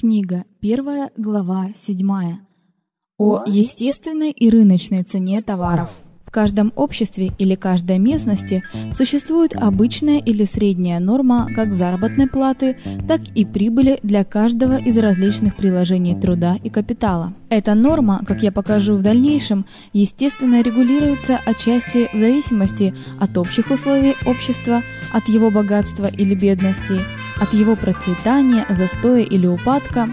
Книга 1, глава 7. О естественной и рыночной цене товаров. В каждом обществе или каждой местности существует обычная или средняя норма как заработной платы, так и прибыли для каждого из различных приложений труда и капитала. Эта норма, как я покажу в дальнейшем, естественно регулируется отчасти в зависимости от общих условий общества, от его богатства или бедности, от его процветания, застоя или упадка,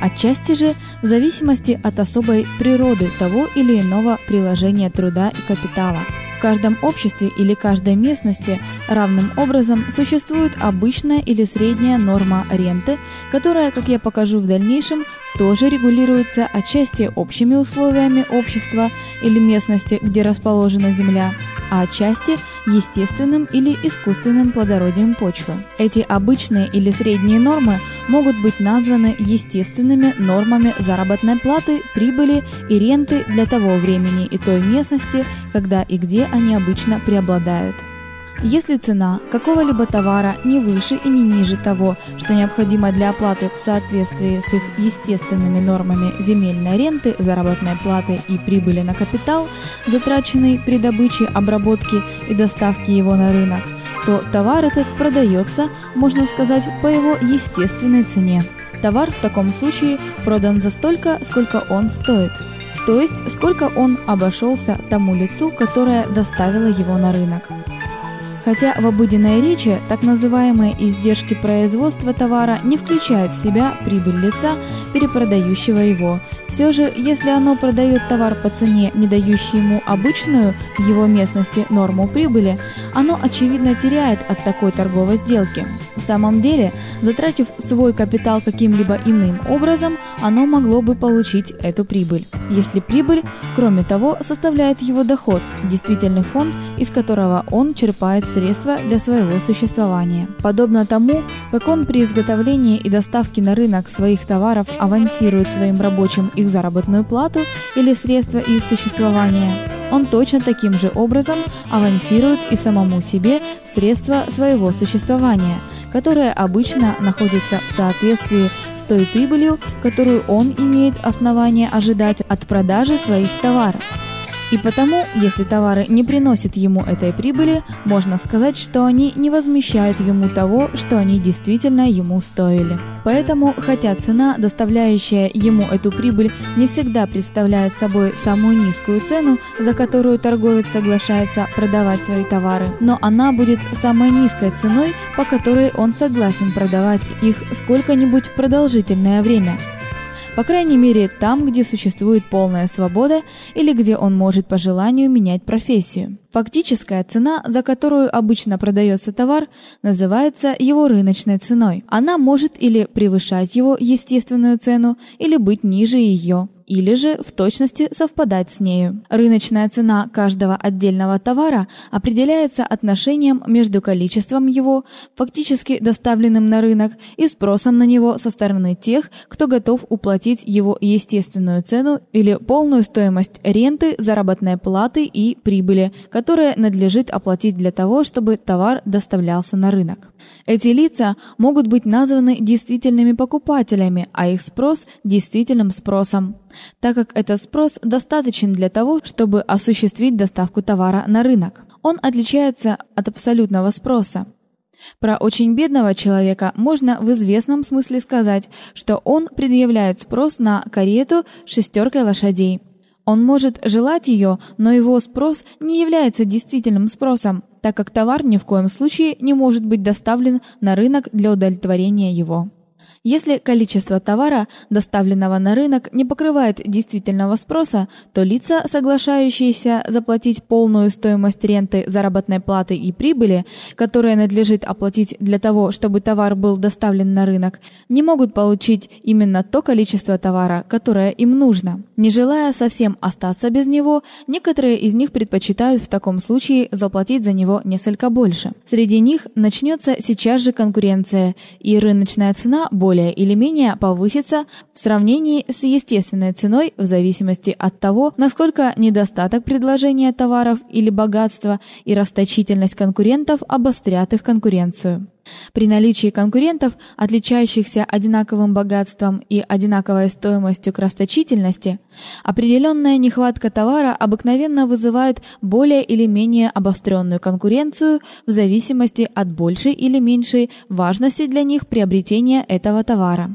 отчасти же в зависимости от особой природы того или иного приложения труда и капитала. В каждом обществе или каждой местности равным образом существует обычная или средняя норма ренты, которая, как я покажу в дальнейшем, тоже регулируется отчасти общими условиями общества или местности, где расположена земля, а отчасти естественным или искусственным плодородием почвы. Эти обычные или средние нормы могут быть названы естественными нормами заработной платы, прибыли и ренты для того времени и той местности, когда и где они обычно преобладают. Если цена какого-либо товара не выше и не ниже того, что необходимо для оплаты в соответствии с их естественными нормами земельной ренты, заработной платы и прибыли на капитал, затраченный при добыче, обработке и доставке его на рынок, то товар этот продается, можно сказать, по его естественной цене. Товар в таком случае продан за столько, сколько он стоит, то есть сколько он обошелся тому лицу, которое доставило его на рынок. Хотя в обыденной речи так называемые издержки производства товара не включают в себя прибыль лица, перепродающего его. Все же, если оно продает товар по цене, не дающей ему обычную в его местности норму прибыли, оно очевидно теряет от такой торговой сделки. В самом деле, затратив свой капитал каким-либо иным образом, оно могло бы получить эту прибыль. Если прибыль, кроме того, составляет его доход, действительный фонд, из которого он черпает средства для своего существования. Подобно тому, как он при изготовлении и доставке на рынок своих товаров авансирует своим рабочим их заработную плату или средства их существования, он точно таким же образом авансирует и самому себе средства своего существования – которая обычно находится в соответствии с той прибылью, которую он имеет основание ожидать от продажи своих товаров. И потому, если товары не приносят ему этой прибыли, можно сказать, что они не возмещают ему того, что они действительно ему стоили. Поэтому, хотя цена, доставляющая ему эту прибыль, не всегда представляет собой самую низкую цену, за которую торговец соглашается продавать свои товары, но она будет самой низкой ценой, по которой он согласен продавать их сколько-нибудь продолжительное время по крайней мере там, где существует полная свобода или где он может по желанию менять профессию. Фактическая цена, за которую обычно продается товар, называется его рыночной ценой. Она может или превышать его естественную цену, или быть ниже ее или же в точности совпадать с нею. Рыночная цена каждого отдельного товара определяется отношением между количеством его, фактически доставленным на рынок, и спросом на него со стороны тех, кто готов уплатить его естественную цену или полную стоимость ренты, заработной платы и прибыли, которая надлежит оплатить для того, чтобы товар доставлялся на рынок. Эти лица могут быть названы действительными покупателями, а их спрос действительным спросом так как этот спрос достаточен для того, чтобы осуществить доставку товара на рынок. Он отличается от абсолютного спроса. Про очень бедного человека можно в известном смысле сказать, что он предъявляет спрос на карету с шестеркой лошадей. Он может желать ее, но его спрос не является действительным спросом, так как товар ни в коем случае не может быть доставлен на рынок для удовлетворения его. Если количество товара, доставленного на рынок, не покрывает действительного спроса, то лица, соглашающиеся заплатить полную стоимость ренты, заработной платы и прибыли, которые надлежит оплатить для того, чтобы товар был доставлен на рынок, не могут получить именно то количество товара, которое им нужно. Не желая совсем остаться без него, некоторые из них предпочитают в таком случае заплатить за него несколько больше. Среди них начнется сейчас же конкуренция, и рыночная цена более более или менее повысится в сравнении с естественной ценой в зависимости от того, насколько недостаток предложения товаров или богатства и расточительность конкурентов обострят их конкуренцию. При наличии конкурентов, отличающихся одинаковым богатством и одинаковой стоимостью к расточительности, определенная нехватка товара обыкновенно вызывает более или менее обостренную конкуренцию в зависимости от большей или меньшей важности для них приобретения этого товара.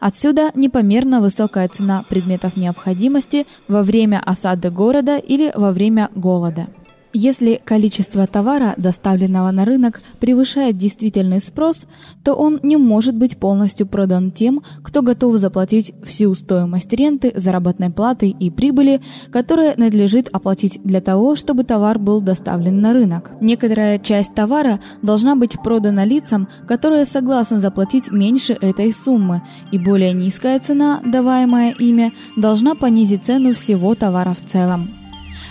Отсюда непомерно высокая цена предметов необходимости во время осады города или во время голода. Если количество товара, доставленного на рынок, превышает действительный спрос, то он не может быть полностью продан тем, кто готов заплатить всю стоимость ренты, заработной платы и прибыли, которые надлежит оплатить для того, чтобы товар был доставлен на рынок. Некоторая часть товара должна быть продана лицам, которые согласны заплатить меньше этой суммы, и более низкая цена, даваемая ими, должна понизить цену всего товара в целом.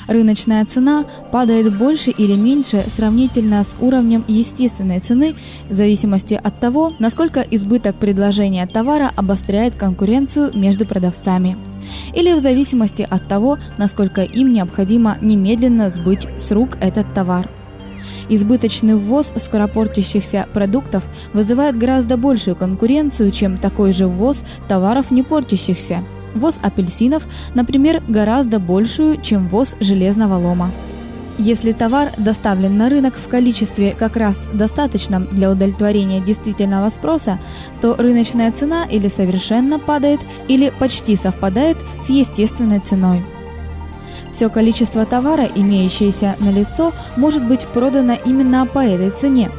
Рыночная цена падает больше или меньше сравнительно с уровнем естественной цены в зависимости от того, насколько избыток предложения товара обостряет конкуренцию между продавцами, или в зависимости от того, насколько им необходимо немедленно сбыть с рук этот товар. Избыточный ввоз скоропортящихся продуктов вызывает гораздо большую конкуренцию, чем такой же ввоз товаров не портящихся. Ввоз апельсинов, например, гораздо большую, чем ввоз железного лома. Если товар доставлен на рынок в количестве как раз достаточном для удовлетворения действительного спроса, то рыночная цена или совершенно падает, или почти совпадает с естественной ценой. Все количество товара, имеющееся на лицо, может быть продано именно по этой цене,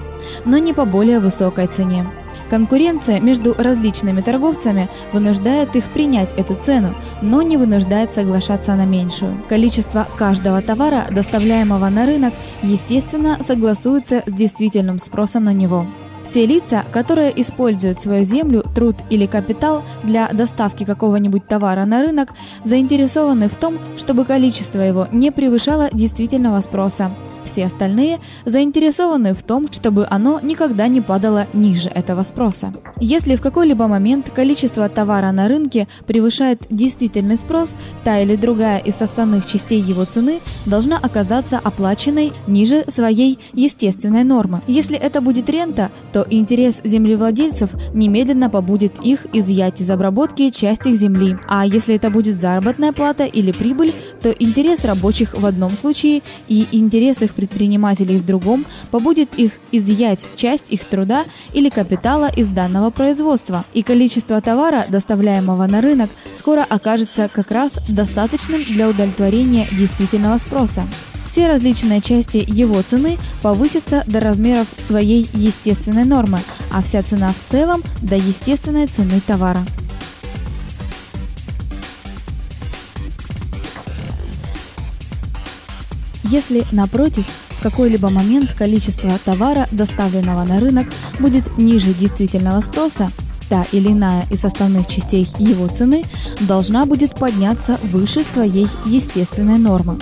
но не по более высокой цене. Конкуренция между различными торговцами вынуждает их принять эту цену, но не вынуждает соглашаться на меньшую. Количество каждого товара, доставляемого на рынок, естественно, согласуется с действительным спросом на него. Все лица, которые используют свою землю, труд или капитал для доставки какого-нибудь товара на рынок, заинтересованы в том, чтобы количество его не превышало действительного спроса все остальные заинтересованы в том, чтобы оно никогда не падало ниже этого спроса. Если в какой-либо момент количество товара на рынке превышает действительный спрос, та или другая из составных частей его цены должна оказаться оплаченной ниже своей естественной нормы. Если это будет рента, то интерес землевладельцев немедленно побудит их изъять из обработки часть их земли. А если это будет заработная плата или прибыль, то интерес рабочих в одном случае и интерес их предпринимателей в другом побудит их изъять часть их труда или капитала из данного производства, и количество товара, доставляемого на рынок, скоро окажется как раз достаточным для удовлетворения действительного спроса. Все различные части его цены повысятся до размеров своей естественной нормы, а вся цена в целом до естественной цены товара. Если, напротив, в какой-либо момент количество товара, доставленного на рынок, будет ниже действительного спроса, та или иная из составных частей его цены должна будет подняться выше своей естественной нормы.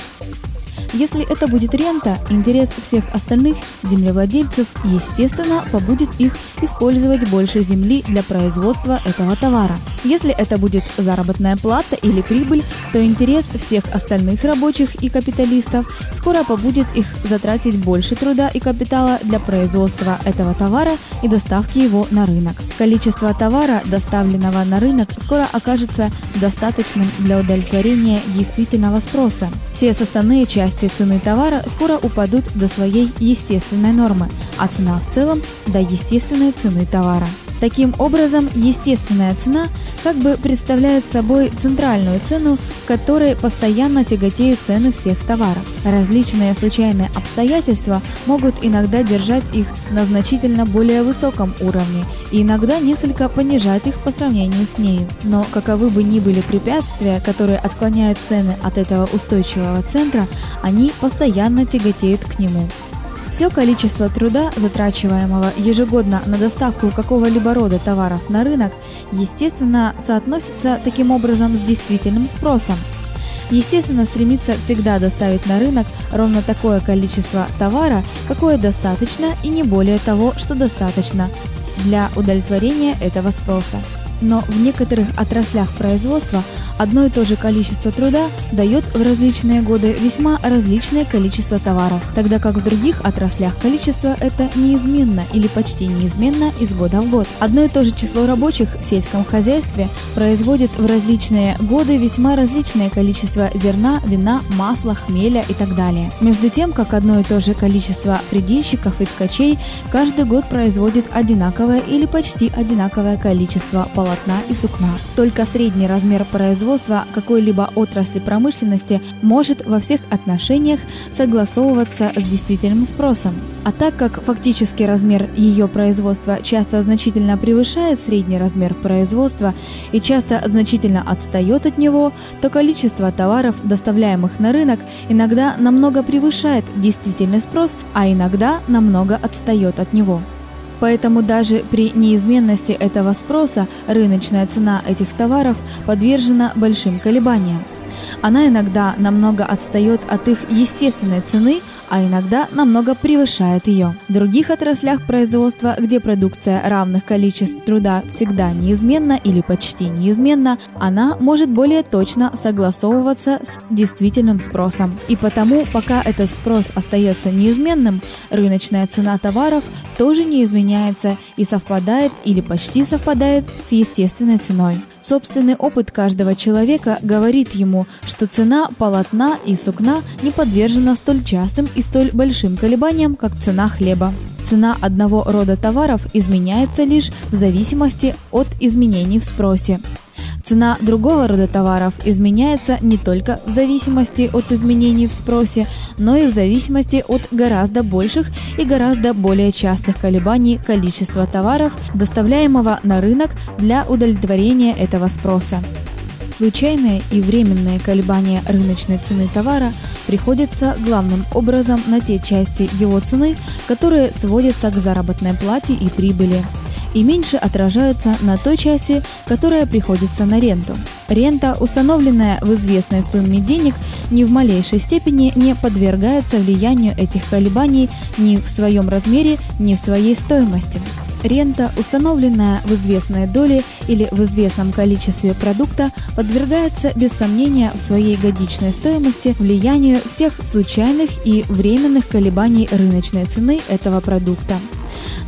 Если это будет рента, интерес всех остальных землевладельцев, естественно, побудит их использовать больше земли для производства этого товара. Если это будет заработная плата или прибыль, то интерес всех остальных рабочих и капиталистов скоро побудит их затратить больше труда и капитала для производства этого товара и доставки его на рынок. Количество товара, доставленного на рынок, скоро окажется достаточным для удовлетворения действительного спроса. Все составные части цены товара скоро упадут до своей естественной нормы, а цена в целом до естественной цены товара. Таким образом, естественная цена как бы представляет собой центральную цену, к которой постоянно тяготеют цены всех товаров. Различные случайные обстоятельства могут иногда держать их на значительно более высоком уровне и иногда несколько понижать их по сравнению с нею. Но каковы бы ни были препятствия, которые отклоняют цены от этого устойчивого центра, они постоянно тяготеют к нему. Все количество труда, затрачиваемого ежегодно на доставку какого-либо рода товаров на рынок, естественно, соотносится таким образом с действительным спросом. Естественно, стремится всегда доставить на рынок ровно такое количество товара, какое достаточно и не более того, что достаточно для удовлетворения этого спроса. Но в некоторых отраслях производства одно и то же количество труда дает в различные годы весьма различное количество товаров, тогда как в других отраслях количество это неизменно или почти неизменно из года в год. Одно и то же число рабочих в сельском хозяйстве производит в различные годы весьма различное количество зерна, вина, масла, хмеля и так далее. Между тем, как одно и то же количество предельщиков и ткачей каждый год производит одинаковое или почти одинаковое количество полотна и сукна. Только средний размер производства какой-либо отрасли промышленности может во всех отношениях согласовываться с действительным спросом. А так как фактический размер ее производства часто значительно превышает средний размер производства и часто значительно отстает от него, то количество товаров, доставляемых на рынок, иногда намного превышает действительный спрос, а иногда намного отстает от него. Поэтому даже при неизменности этого спроса рыночная цена этих товаров подвержена большим колебаниям. Она иногда намного отстает от их естественной цены, а иногда намного превышает ее. В других отраслях производства, где продукция равных количеств труда всегда неизменна или почти неизменна, она может более точно согласовываться с действительным спросом. И потому, пока этот спрос остается неизменным, рыночная цена товаров тоже не изменяется и совпадает или почти совпадает с естественной ценой. Собственный опыт каждого человека говорит ему, что цена полотна и сукна не подвержена столь частым и столь большим колебаниям, как цена хлеба. Цена одного рода товаров изменяется лишь в зависимости от изменений в спросе. Цена другого рода товаров изменяется не только в зависимости от изменений в спросе, но и в зависимости от гораздо больших и гораздо более частых колебаний количества товаров, доставляемого на рынок для удовлетворения этого спроса. Случайные и временные колебания рыночной цены товара приходятся главным образом на те части его цены, которые сводятся к заработной плате и прибыли и меньше отражаются на той части, которая приходится на ренту. Рента, установленная в известной сумме денег, ни в малейшей степени не подвергается влиянию этих колебаний ни в своем размере, ни в своей стоимости. Рента, установленная в известной доле или в известном количестве продукта, подвергается без сомнения в своей годичной стоимости влиянию всех случайных и временных колебаний рыночной цены этого продукта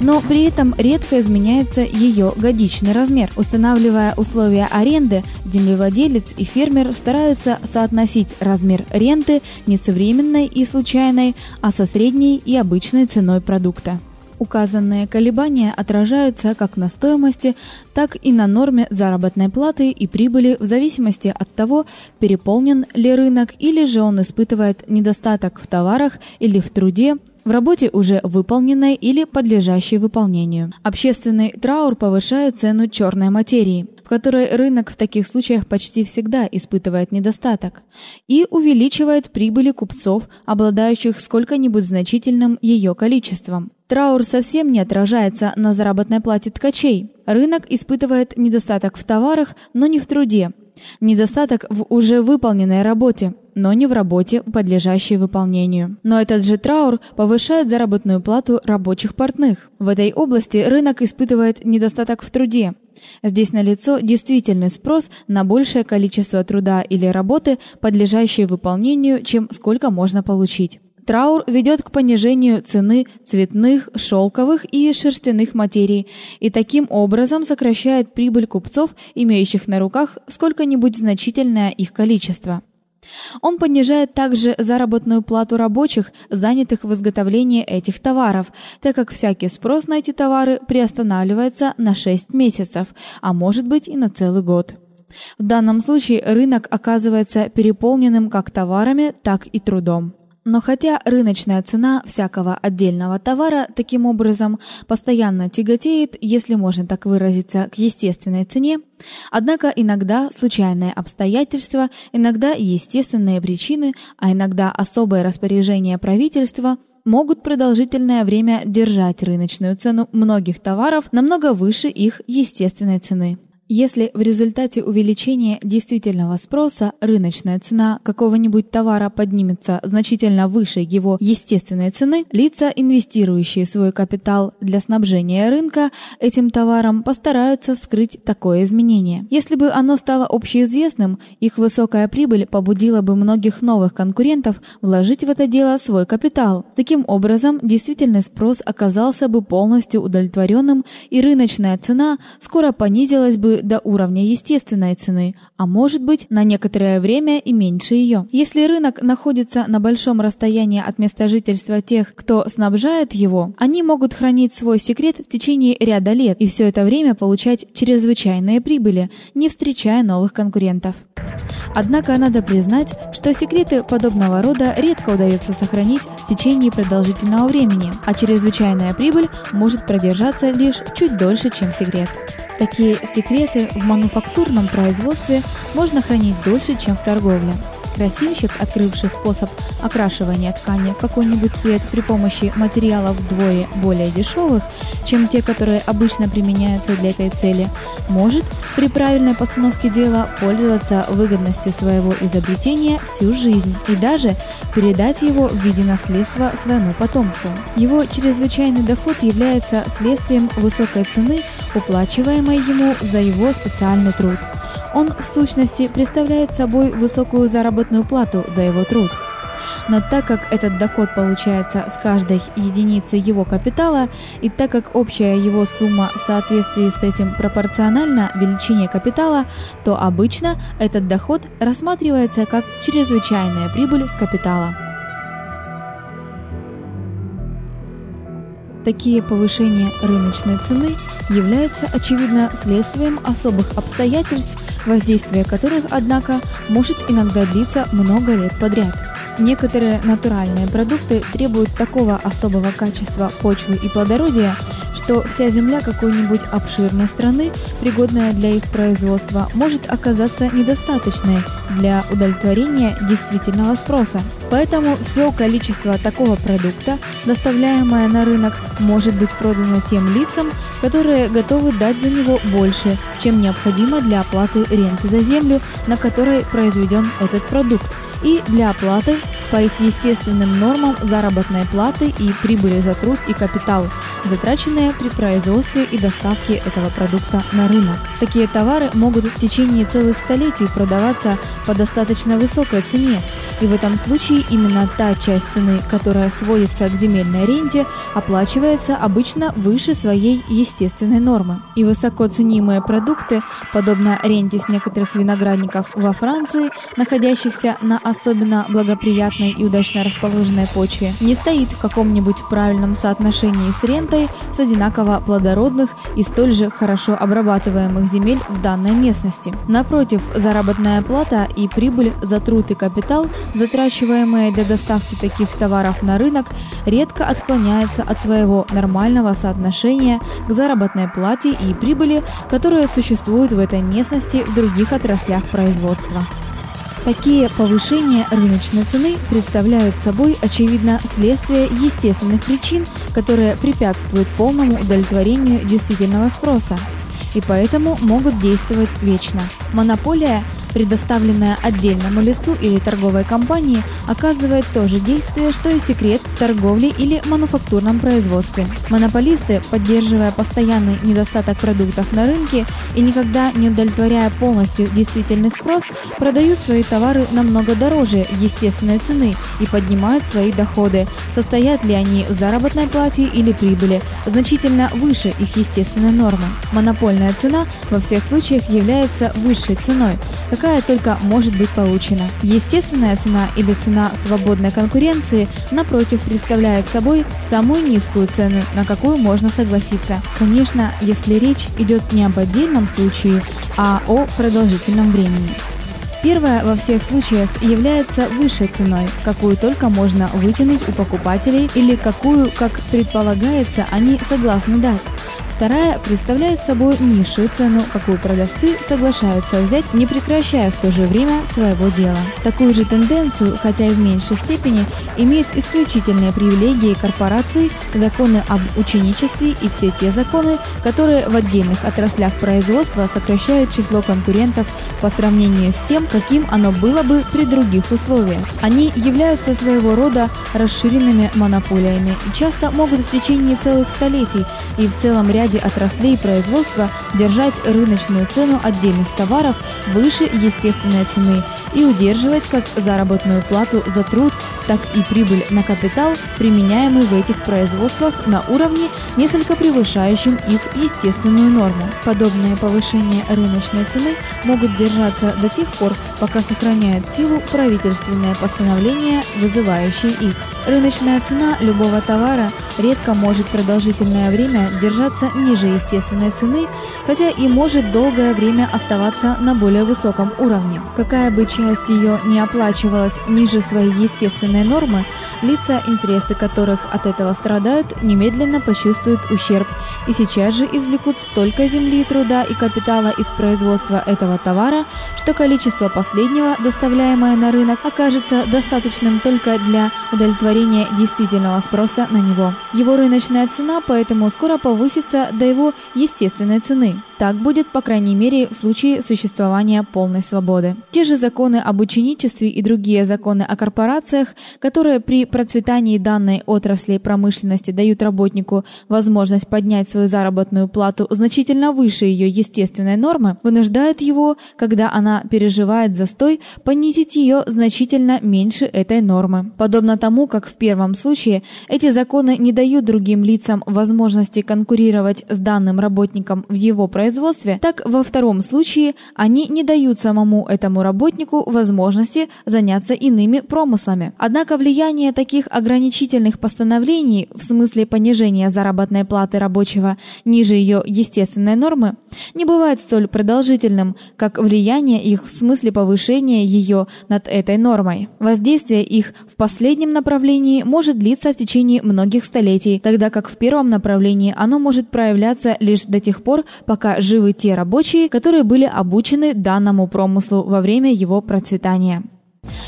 но при этом редко изменяется ее годичный размер. Устанавливая условия аренды, землевладелец и фермер стараются соотносить размер ренты не с временной и случайной, а со средней и обычной ценой продукта. Указанные колебания отражаются как на стоимости, так и на норме заработной платы и прибыли в зависимости от того, переполнен ли рынок или же он испытывает недостаток в товарах или в труде, в работе уже выполненной или подлежащей выполнению. Общественный траур повышает цену черной материи, в которой рынок в таких случаях почти всегда испытывает недостаток, и увеличивает прибыли купцов, обладающих сколько-нибудь значительным ее количеством. Траур совсем не отражается на заработной плате ткачей. Рынок испытывает недостаток в товарах, но не в труде. Недостаток в уже выполненной работе, но не в работе, подлежащей выполнению. Но этот же траур повышает заработную плату рабочих портных. В этой области рынок испытывает недостаток в труде. Здесь налицо действительный спрос на большее количество труда или работы, подлежащей выполнению, чем сколько можно получить. Траур ведет к понижению цены цветных, шелковых и шерстяных материй и таким образом сокращает прибыль купцов, имеющих на руках сколько-нибудь значительное их количество. Он понижает также заработную плату рабочих, занятых в изготовлении этих товаров, так как всякий спрос на эти товары приостанавливается на 6 месяцев, а может быть и на целый год. В данном случае рынок оказывается переполненным как товарами, так и трудом. Но хотя рыночная цена всякого отдельного товара таким образом постоянно тяготеет, если можно так выразиться, к естественной цене, однако иногда случайные обстоятельства, иногда естественные причины, а иногда особое распоряжение правительства могут продолжительное время держать рыночную цену многих товаров намного выше их естественной цены. Если в результате увеличения действительного спроса рыночная цена какого-нибудь товара поднимется значительно выше его естественной цены, лица, инвестирующие свой капитал для снабжения рынка этим товаром, постараются скрыть такое изменение. Если бы оно стало общеизвестным, их высокая прибыль побудила бы многих новых конкурентов вложить в это дело свой капитал. Таким образом, действительный спрос оказался бы полностью удовлетворенным, и рыночная цена скоро понизилась бы до уровня естественной цены, а может быть, на некоторое время и меньше ее. Если рынок находится на большом расстоянии от места жительства тех, кто снабжает его, они могут хранить свой секрет в течение ряда лет и все это время получать чрезвычайные прибыли, не встречая новых конкурентов. Однако надо признать, что секреты подобного рода редко удается сохранить в течение продолжительного времени, а чрезвычайная прибыль может продержаться лишь чуть дольше, чем секрет. Такие секреты в мануфактурном производстве можно хранить дольше, чем в торговле. Красильщик, открывший способ окрашивания ткани в какой-нибудь цвет при помощи материалов вдвое более дешевых, чем те, которые обычно применяются для этой цели, может при правильной постановке дела пользоваться выгодностью своего изобретения всю жизнь и даже передать его в виде наследства своему потомству. Его чрезвычайный доход является следствием высокой цены, уплачиваемой ему за его специальный труд. Он в сущности представляет собой высокую заработную плату за его труд. Но так как этот доход получается с каждой единицы его капитала, и так как общая его сумма в соответствии с этим пропорциональна величине капитала, то обычно этот доход рассматривается как чрезвычайная прибыль с капитала. Такие повышения рыночной цены являются очевидно следствием особых обстоятельств, воздействие которых, однако, может иногда длиться много лет подряд. Некоторые натуральные продукты требуют такого особого качества почвы и плодородия, что вся земля какой-нибудь обширной страны, пригодная для их производства, может оказаться недостаточной для удовлетворения действительного спроса. Поэтому все количество такого продукта, доставляемое на рынок, может быть продано тем лицам, которые готовы дать за него больше, чем необходимо для оплаты ренты за землю, на которой произведен этот продукт и для оплаты по их естественным нормам заработной платы и прибыли за труд и капитал, затраченные при производстве и доставке этого продукта на рынок. Такие товары могут в течение целых столетий продаваться по достаточно высокой цене, и в этом случае именно та часть цены, которая сводится к земельной ренте, оплачивается обычно выше своей естественной нормы. И высоко ценимые продукты, подобно ренте с некоторых виноградников во Франции, находящихся на особенно благоприятной и удачно расположенной почве, не стоит в каком-нибудь правильном соотношении с рентой с одинаково плодородных и столь же хорошо обрабатываемых земель в данной местности. Напротив, заработная плата и прибыль за труд и капитал затрачиваемые для доставки таких товаров на рынок, редко отклоняются от своего нормального соотношения к заработной плате и прибыли, которые существуют в этой местности в других отраслях производства. Такие повышения рыночной цены представляют собой очевидно следствие естественных причин, которые препятствуют полному удовлетворению действительного спроса и поэтому могут действовать вечно. Монополия предоставленная отдельному лицу или торговой компании, оказывает то же действие, что и секрет в торговле или мануфактурном производстве. Монополисты, поддерживая постоянный недостаток продуктов на рынке и никогда не удовлетворяя полностью действительный спрос, продают свои товары намного дороже естественной цены и поднимают свои доходы. Состоят ли они в заработной плате или прибыли, значительно выше их естественной нормы. Монопольная цена во всех случаях является высшей ценой, какая только может быть получена. Естественная цена или цена свободной конкуренции, напротив, представляет собой самую низкую цену, на какую можно согласиться. Конечно, если речь идет не об отдельном случае, а о продолжительном времени. Первая во всех случаях является высшей ценой, какую только можно вытянуть у покупателей или какую, как предполагается, они согласны дать Вторая представляет собой низшую цену, какую продавцы соглашаются взять, не прекращая в то же время своего дела. Такую же тенденцию, хотя и в меньшей степени, имеют исключительные привилегии корпораций, законы об ученичестве и все те законы, которые в отдельных отраслях производства сокращают число конкурентов по сравнению с тем, каким оно было бы при других условиях. Они являются своего рода расширенными монополиями и часто могут в течение целых столетий и в целом ряде отраслей производства держать рыночную цену отдельных товаров выше естественной цены и удерживать как заработную плату за труд, так и прибыль на капитал, применяемый в этих производствах на уровне, несколько превышающем их естественную норму. Подобные повышения рыночной цены могут держаться до тех пор, пока сохраняют силу правительственные постановления, вызывающие их. Рыночная цена любого товара редко может продолжительное время держаться ниже естественной цены, хотя и может долгое время оставаться на более высоком уровне. Какая бы часть ее не оплачивалась ниже своей естественной нормы, лица, интересы которых от этого страдают, немедленно почувствуют ущерб и сейчас же извлекут столько земли, труда и капитала из производства этого товара, что количество последнего, доставляемое на рынок, окажется достаточным только для удовлетворения действительного спроса на него. Его рыночная цена поэтому скоро повысится до его естественной цены. Так будет, по крайней мере, в случае существования полной свободы. Те же законы об ученичестве и другие законы о корпорациях, которые при процветании данной отрасли промышленности дают работнику возможность поднять свою заработную плату значительно выше ее естественной нормы, вынуждают его, когда она переживает застой, понизить ее значительно меньше этой нормы. Подобно тому, как в первом случае эти законы не дают другим лицам возможности конкурировать с данным работником в его производстве, так во втором случае они не дают самому этому работнику возможности заняться иными промыслами. Однако влияние таких ограничительных постановлений в смысле понижения заработной платы рабочего ниже ее естественной нормы не бывает столь продолжительным, как влияние их в смысле повышения ее над этой нормой. Воздействие их в последнем направлении может длиться в течение многих столетий, тогда как в первом направлении оно может проявляться лишь до тех пор, пока живы те рабочие, которые были обучены данному промыслу во время его процветания.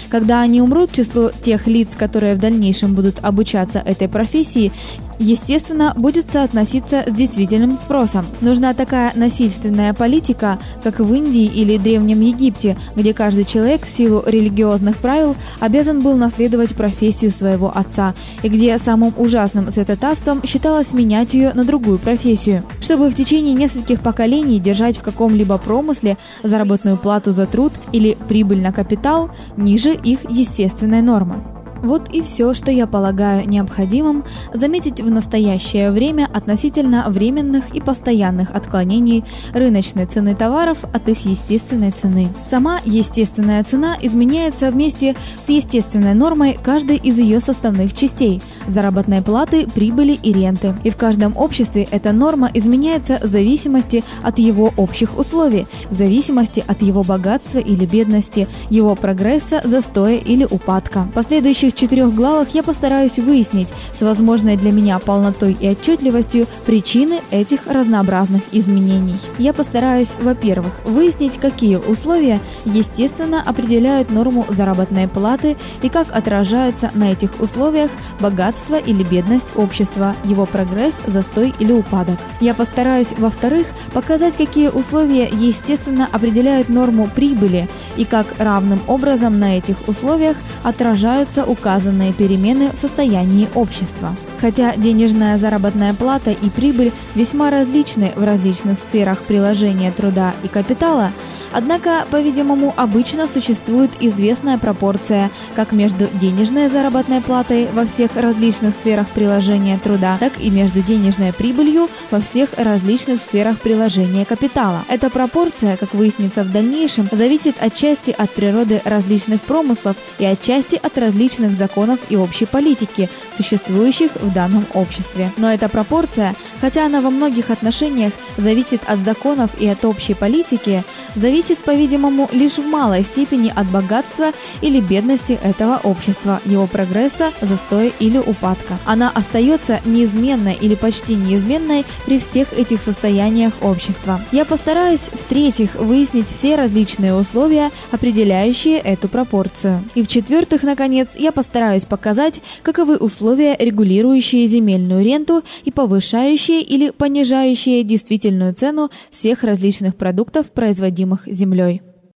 Когда они умрут, число тех лиц, которые в дальнейшем будут обучаться этой профессии, естественно, будет соотноситься с действительным спросом. Нужна такая насильственная политика, как в Индии или Древнем Египте, где каждый человек в силу религиозных правил обязан был наследовать профессию своего отца, и где самым ужасным святотатством считалось менять ее на другую профессию, чтобы в течение нескольких поколений держать в каком-либо промысле заработную плату за труд или прибыль на капитал ниже их естественной нормы. Вот и все, что я полагаю необходимым заметить в настоящее время относительно временных и постоянных отклонений рыночной цены товаров от их естественной цены. Сама естественная цена изменяется вместе с естественной нормой каждой из ее составных частей – заработной платы, прибыли и ренты. И в каждом обществе эта норма изменяется в зависимости от его общих условий, в зависимости от его богатства или бедности, его прогресса, застоя или упадка. Последующих следующих четырех главах я постараюсь выяснить с возможной для меня полнотой и отчетливостью причины этих разнообразных изменений. Я постараюсь, во-первых, выяснить, какие условия естественно определяют норму заработной платы и как отражаются на этих условиях богатство или бедность общества, его прогресс, застой или упадок. Я постараюсь, во-вторых, показать, какие условия естественно определяют норму прибыли и как равным образом на этих условиях отражаются указанные перемены в состоянии общества. Хотя денежная заработная плата и прибыль весьма различны в различных сферах приложения труда и капитала, Однако, по-видимому, обычно существует известная пропорция как между денежной заработной платой во всех различных сферах приложения труда, так и между денежной прибылью во всех различных сферах приложения капитала. Эта пропорция, как выяснится в дальнейшем, зависит отчасти от природы различных промыслов и отчасти от различных законов и общей политики, существующих в данном обществе. Но эта пропорция, хотя она во многих отношениях зависит от законов и от общей политики, зависит, по-видимому, лишь в малой степени от богатства или бедности этого общества, его прогресса, застоя или упадка. Она остается неизменной или почти неизменной при всех этих состояниях общества. Я постараюсь, в-третьих, выяснить все различные условия, определяющие эту пропорцию. И в-четвертых, наконец, я постараюсь показать, каковы условия, регулирующие земельную ренту и повышающие или понижающие действительную цену всех различных продуктов, производимых землей.